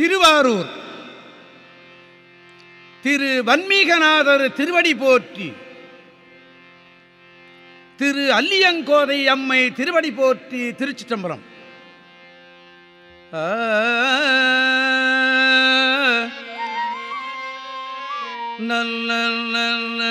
திருவாரூர். திரு வன்மீகநாதர் திருவடி போற்றி. திரு அல்லியங்கோதை அம்மை திருவடி போற்றி திருச்சிற்றம்பலம். நல்ல நல்ல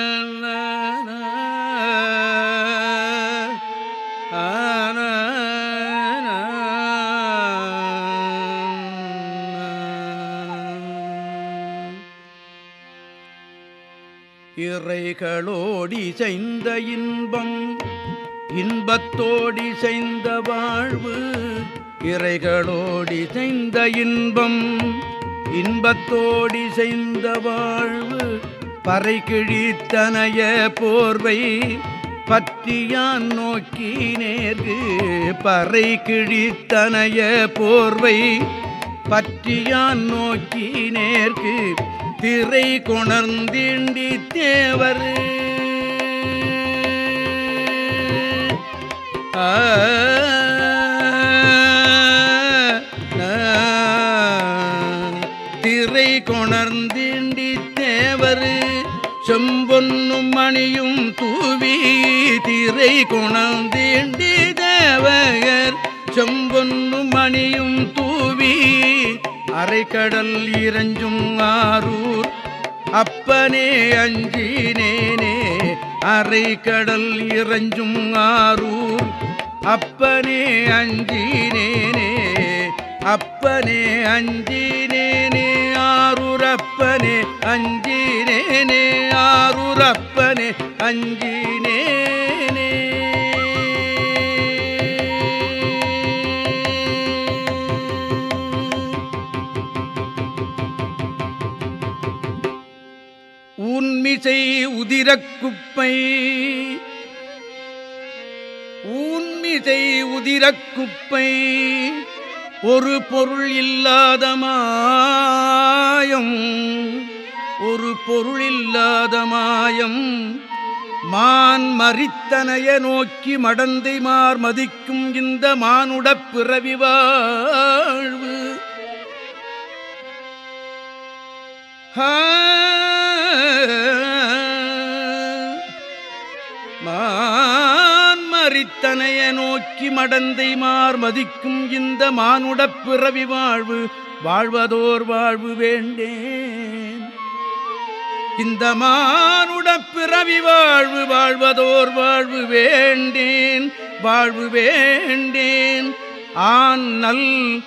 இறைகளோடி செய்த இன்பம் இன்பத்தோடி செய்த வாழ்வு இறைகளோடி செய்த இன்பம் இன்பத்தோடி செய்த வாழ்வு பறை கிழித்தனைய போர்வை பற்றியான் நோக்கி நேர்கு பறை கிழித்தனைய போர்வை பற்றியான் நோக்கி நேர்க்கு திரை கொணர்ந்தீண்டி தேவர். திரை கொணர்ந்தீண்டி தேவர். செம்பொன்னும் மணியும் தூவி திரை கொணர்ந்தீண்டி தேவகர் செம்பொன்னும் மணியும் தூவி அரைக்கடல் இறஞ்சும் ஆரூர். அப்பனே அஞ்சினேனே அரைக்கடல் இறஞ்சும் ஆரூர். அப்பனே அஞ்சினேனே அப்பனே அஞ்சினேனே ஆரூரப்பனே அஞ்சினேனே ஆரூரப்பனே அஞ்சினே ஊன்மிசை உதிரக் குப்பை. ஊன்மிசை உதிரக் குப்பை. ஒரு பொருள் இல்லாத மாயம். ஒரு பொருள் இல்லாத மாயம். மான் மறித்தனைய நோக்கி மடந்தை மார் மதிக்கும் இந்த மானுடப் பிறவி வாழ்வு. ஹா! மரித்தனைய நோக்கி மடந்தை மார் மதிக்கும் இந்த மானுடப் பிறவி வாழ்வு வாழ்வதோர் வாழ்வு வேண்டேன். இந்த மானுடப் பிறவி வாழ்வு வாழ்வதோர் வாழ்வு வேண்டேன் வாழ்வு வேண்டேன். ஆன் நல்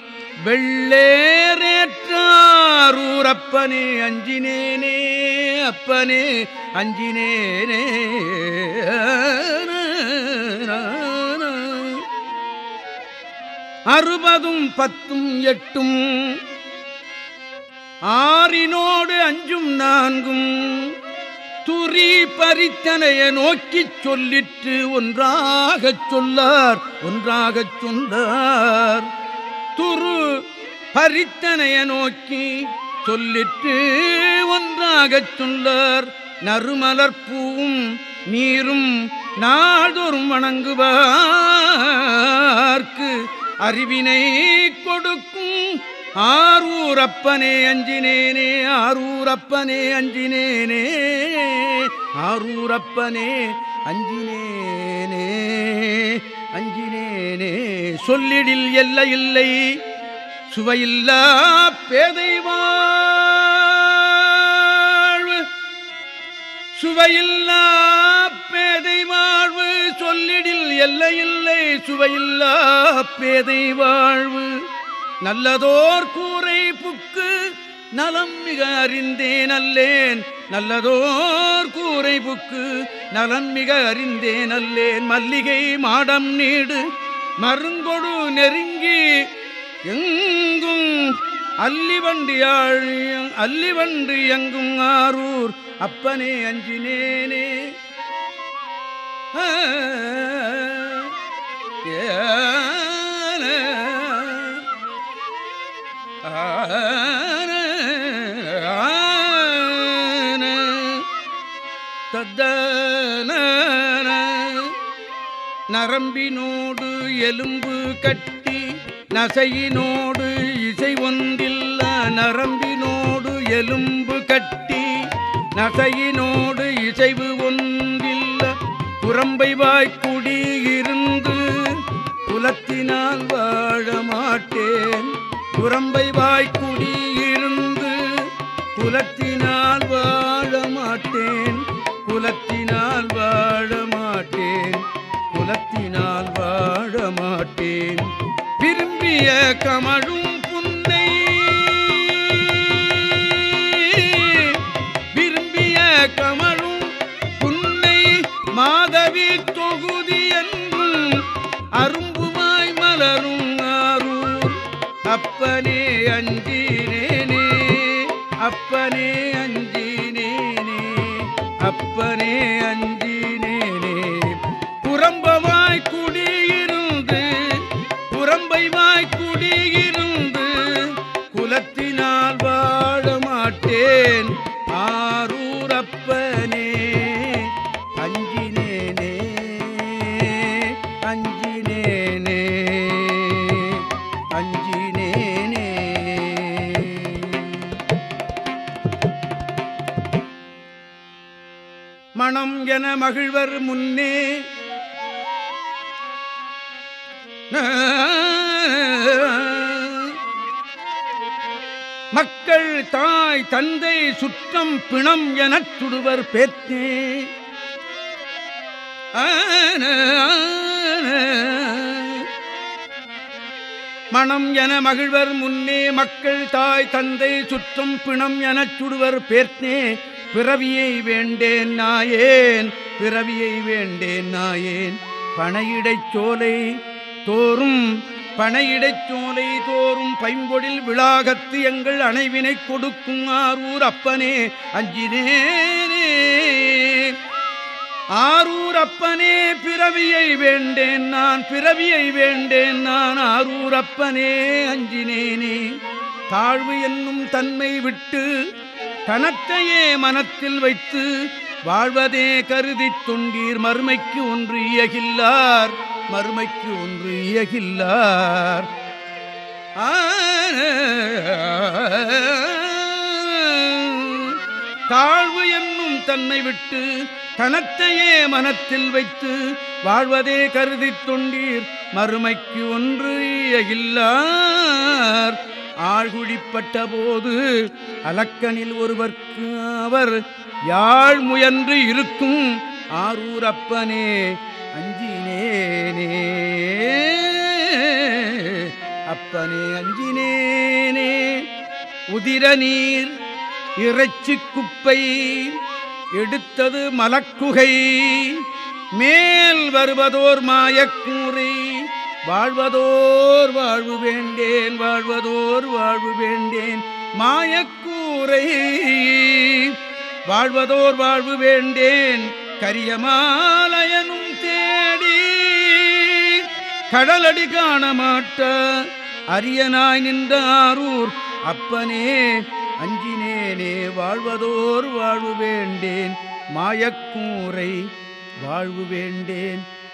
வெள்ளேரேற்றாரூரப்பனே அஞ்சினேனே அப்பனே அஞ்சினேனே. அறுபதும் பத்தும் எட்டும். ஆறினோடு அஞ்சும் நான்கும். துரி பறித்தனைய நோக்கிச் சொல்லிற்று ஒன்றாகச் சொல்லார் ஒன்றாகச் சொன்னார். துரு பறித்தனைய நோக்கி சொல்லிற்று ஒன்றாகச் சொல்லார். நறுமலர்ப்பூவும் நீரும் நாள்தோறும் வணங்குவார்க்கு. அறிவினை கொடுக்கும். ஆரூரப்பனே அஞ்சினேனே ஆரூரப்பனே அஞ்சினேனே ஆரூரப்பனே அஞ்சினேனே அஞ்சினேனே. சொல்லிடில் எல்ல இல்லை சுவையில்லா பேதை சுவையில்லா எல்லையில்லை சுவையில்லா பேதை வாழ்வு. நல்லதோர் கூரை புக்கு நலம் மிக அறிந்தேன் அல்லேன். நல்லதோர் கூரை புக்கு நலம் மிக அறிந்தேன் அல்லேன். மல்லிகை மாடம் நீடு மருங்கொடு நெருங்கி எங்கும் அல்லிவண்டு யாழியும் அல்லிவண்டு எங்கும் ஆரூர். அப்பனே அஞ்சினேனே. நரம்பினோடு எலும்பு கட்டி நசையினோடு இசை ஒன்றில்ல. நரம்பினோடு எலும்பு கட்டி நசையினோடு இசைவு ஒன்று புறம்பை வாய்க்குடியிருந்து குலத்தினால் வாழ மாட்டேன். புறம்பை வாய்க்குடியிருந்து குலத்தினால் வாழ மாட்டேன். குலத்தினால் வாழ மாட்டேன். குலத்தினால் வாழ மாட்டேன். விரும்பிய கமழும் அஞ்சினேனே அப்பனே அஞ்சினேனே அப்ப என மகிழ்வர் முன்னே. மக்கள் தாய் தந்தை சுற்றம் பிணம் எனச் சுடுவர் பேத்தே. ஆன, மணம் என மகிழ்வர் முன்னே மக்கள் தாய் தந்தை சுற்றம் பிணம் எனச் சுடுவர் பேர்த்தே பிறவியை வேண்டேன் நாயேன் பிறவியை வேண்டேன் நாயேன். பனையிடைச் சோலை தோறும் பனையிடைச் சோலை தோறும் பைம்பொழில் விழாகத்து எங்கள் அணைவினை கொடுக்கும் ஆரூர் அப்பனே அஞ்சினேனே. ஆரூர் அப்பனே பிறவியை வேண்டேன் நான் பிறவியை வேண்டேன் நான் ஆரூர் அப்பனே அஞ்சினேனே. தாழ்வு என்னும் தன்மை விட்டு தனத்தையே மனத்தில் வைத்து வாழ்வதே கருதித் தொண்டீர். மறுமைக்கு ஒன்று இயகில்லார். மறுமைக்கு ஒன்று இயகில்லார். தாழ்வு என்னும் தன்னை விட்டு தனத்தையே மனத்தில் வைத்து வாழ்வதே கருதித் தொண்டீர். மறுமைக்கு ஒன்று இயகில்லார். ஆழ்குழிப்பட்ட போது அலக்கனில் ஒருவர்க்கு அவர் யாழ் முயன்று இருக்கும் ஆரூரப்பனே அஞ்சினேனே அப்பனே அஞ்சினேனே. உதிர நீர் இறைச்சி குப்பை எடுத்தது மலக்குகை மேல் வருவதோர் மாயக்கூறி வாழ்வதோர் வாழ்வு வேண்டேன் வாழ்வதோர் வாழ்வு வேண்டேன். மாயக்கூரை வாழ்வதோர் வாழ்வு வேண்டேன். கரியமாலயனும் தேடி கடலடி காண மாட்ட அரியனாய் நின்ற ஆரூர் அப்பனே அஞ்சினேனே வாழ்வதோர் வாழ்வு வேண்டேன். மாயக்கூரை வாழ்வு வேண்டேன்.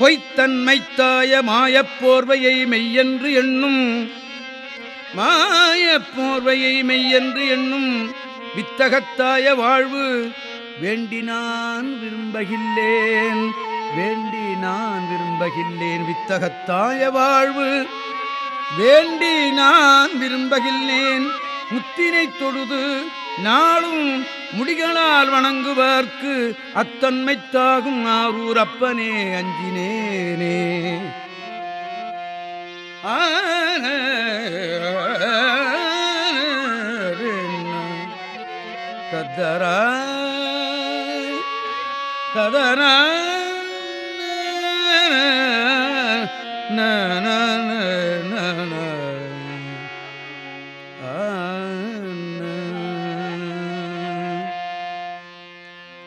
பொய்த்தன்மைத்தாய மாயப்போர்வையை மெய்யென்று எண்ணும். மாயப்போர்வையை மெய்யென்று எண்ணும். வித்தகத்தாய வாழ்வு வேண்டினான் விரும்பகில்லேன். வேண்டி நான் விரும்பகில்லேன் வித்தகத்தாய வாழ்வு வேண்டி நான் விரும்பகில்லேன். முத்தினை தொழுது நாளும் முடிகளால் வணங்குவார்க்கு அத்தன்மைத்தாகும் ஆரூர் அப்பனே அஞ்சினேனே. கதரா கதரா.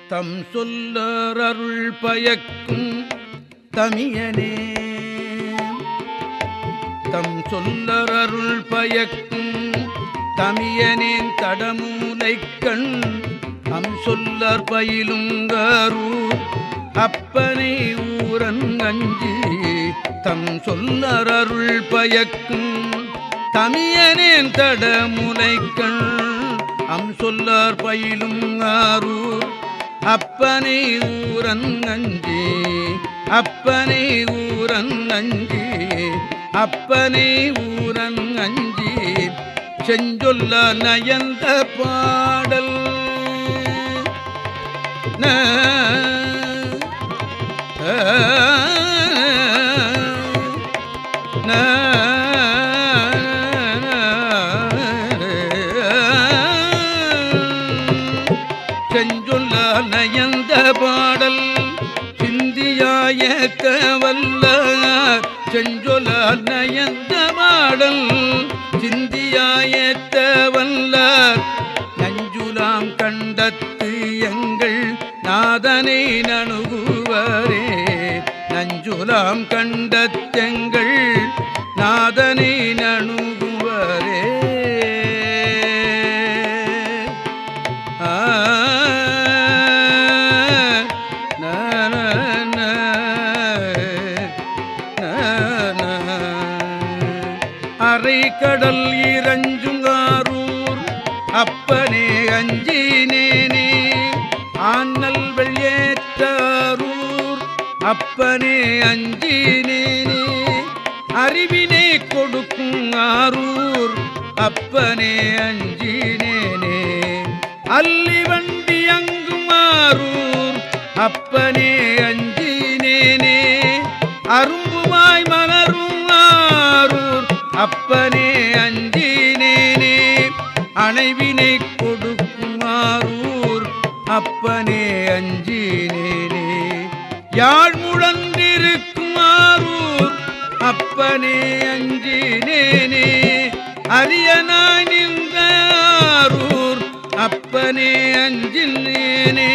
தம் சொல்லருள் பயக்கும் தமியனே. தம் சொல்லருள் பயக்கும் தமியனேன் தடமூலைக் கண் அம் சொல்லர் பயிலுங்கரூர் அப்பனை ஊரன் அஞ்சி. தம் சொல்லருள் பயக்கும் தமியனேன் தடமுலைக்கண் அம் சொல்லார் பயிலும் ஆரூர் அப்பனை ஊரன் நஞ்சி அப்பனை ஊரன் நஞ்சி அப்பனை ஊரன் நஞ்சி செஞ்சொல்ல நயந்த பாடல். ந ந கண்டத்து எங்கள் நாதனை நணுகுவரே. நஞ்சுலாம் கண்டத்தெங்கள் நாதனை நணுகுவரே. ஆ, கடல் இரஞ்சுங்காரூர் அப்பனே அப்பனே அஞ்சினேனே அறிவினை கொடுக்கும் ஆரூர் அப்பனே அஞ்சினேனே. அல்லி வண்டி அங்கும் ஆரூர் அப்பனே அஞ்சினேனே. அரும்புமாய் மலரும் ஆரூர் அப்பனே அஞ்சினேனே. அணைவினை கொடுக்கும் ஆரூர் அப்பனே அஞ்சினேனே. யாழ் முழந்திருக்கும் ஆரூர் அப்பனே அஞ்சினேனே அரியனாய் நின்ற ஆரூர் அப்பனே அஞ்சினேனே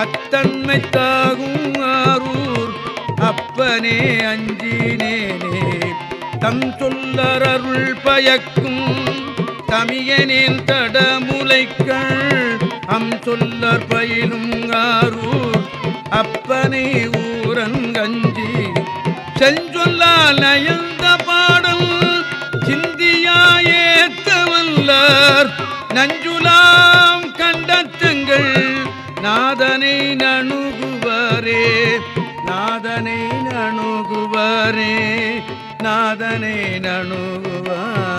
அத்தன்மை தாகும் ஆரூர் அப்பனே அஞ்சினேனே தம் சொல்லரருள் பயக்கும் தமியனின் தடமுலைக்கள் அம் சொல்லர் பயிலும் ஆரூர் அப்பனை ஊரங்கஞ்சி. செஞ்சொல்லால் நயந்த பாடல் சிந்தியாயேத்த வல்லார் நஞ்சுலாம் கண்டத்துங்கள் நாதனை நணுகுவரே. நாதனை நணுகுவரே. நாதனை நணுகுவார்.